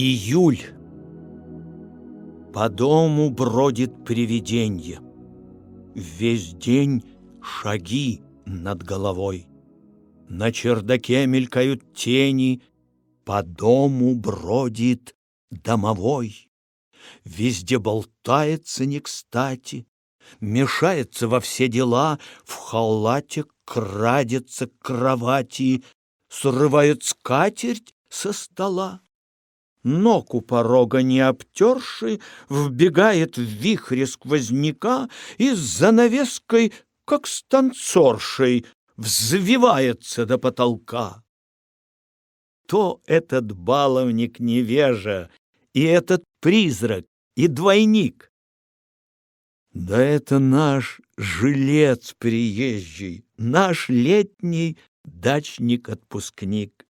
Июль. По дому бродит привиденье. Весь день шаги над головой. На чердаке мелькают тени, По дому бродит домовой. Везде болтается не кстати, Мешается во все дела, В халате крадется к кровати, Срывает скатерть со стола. Ног у порога не обтерший, Вбегает в вихре сквозняка И с занавеской, как с танцоршей, Взвивается до потолка. То этот баловник невежа, И этот призрак, и двойник. Да это наш жилец приезжий, Наш летний дачник-отпускник.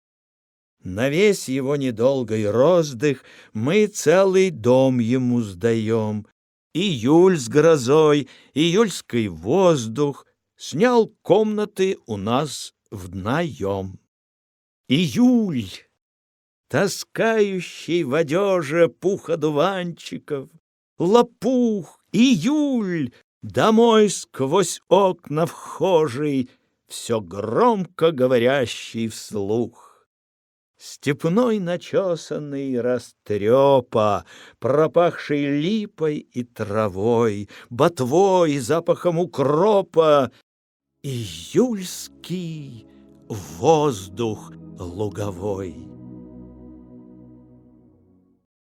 На весь его недолгой роздых Мы целый дом ему сдаем. Июль с грозой, июльский воздух Снял комнаты у нас в наем. Июль, таскающий в одежа пух одуванчиков, Лопух, июль, домой сквозь окна вхожий, Все громко говорящий вслух. Степной начесанный растрепа, Пропахший липой и травой, Ботвой, запахом укропа, Июльский воздух луговой.